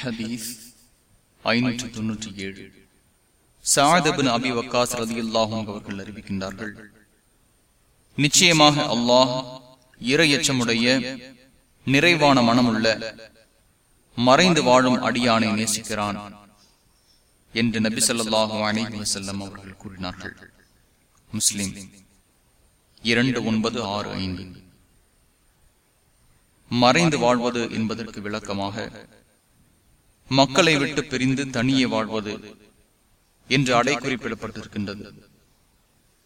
ஹதீஸ் ஐநூற்றி தொன்னூற்றி ஏழு. சாதபின் அபி வக்காஸ் ரதியுல்லாஹும் அவர்கள் அறிவிக்கின்றார்கள். நிச்சயமாக அல்லாஹ் இரையச்சமுடைய நிறைவான மனமுள்ள மறைந்து வாழும் அடியானை நேசிக்கிறான் என்று நபி சொல்லாஹு வஸல்லம் அவர்கள் கூறினார்கள். முஸ்லிம் இரண்டு ஒன்பது ஆறு ஐந்து. மறைந்து வாழ்வது என்பதற்கு விளக்கமாக மக்களை விட்டு பிரிந்து தனியே வாழ்வது என்று அடை குறிப்பிடப்பட்டிருக்கின்றது